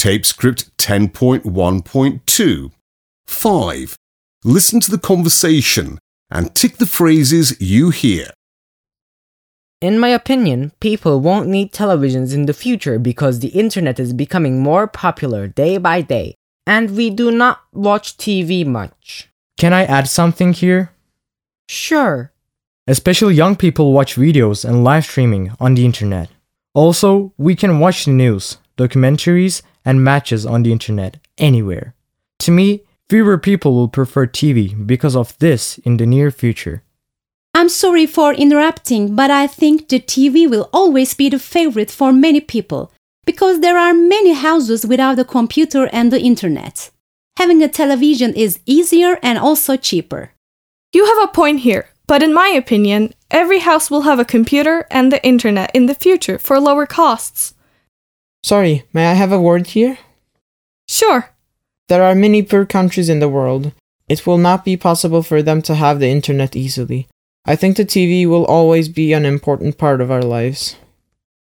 Tape script 10.1.2. 5. Listen to the conversation and tick the phrases you hear. In my opinion, people won't need televisions in the future because the internet is becoming more popular day by day, and we do not watch TV much. Can I add something here? Sure. Especially young people watch videos and live streaming on the internet. Also, we can watch the news, documentaries, and matches on the internet anywhere. To me, fewer people will prefer TV because of this in the near future. I'm sorry for interrupting, but I think the TV will always be the favorite for many people because there are many houses without a computer and the internet. Having a television is easier and also cheaper. You have a point here, but in my opinion, every house will have a computer and the internet in the future for lower costs. Sorry, may I have a word here? Sure. There are many poor countries in the world. It will not be possible for them to have the internet easily. I think the TV will always be an important part of our lives.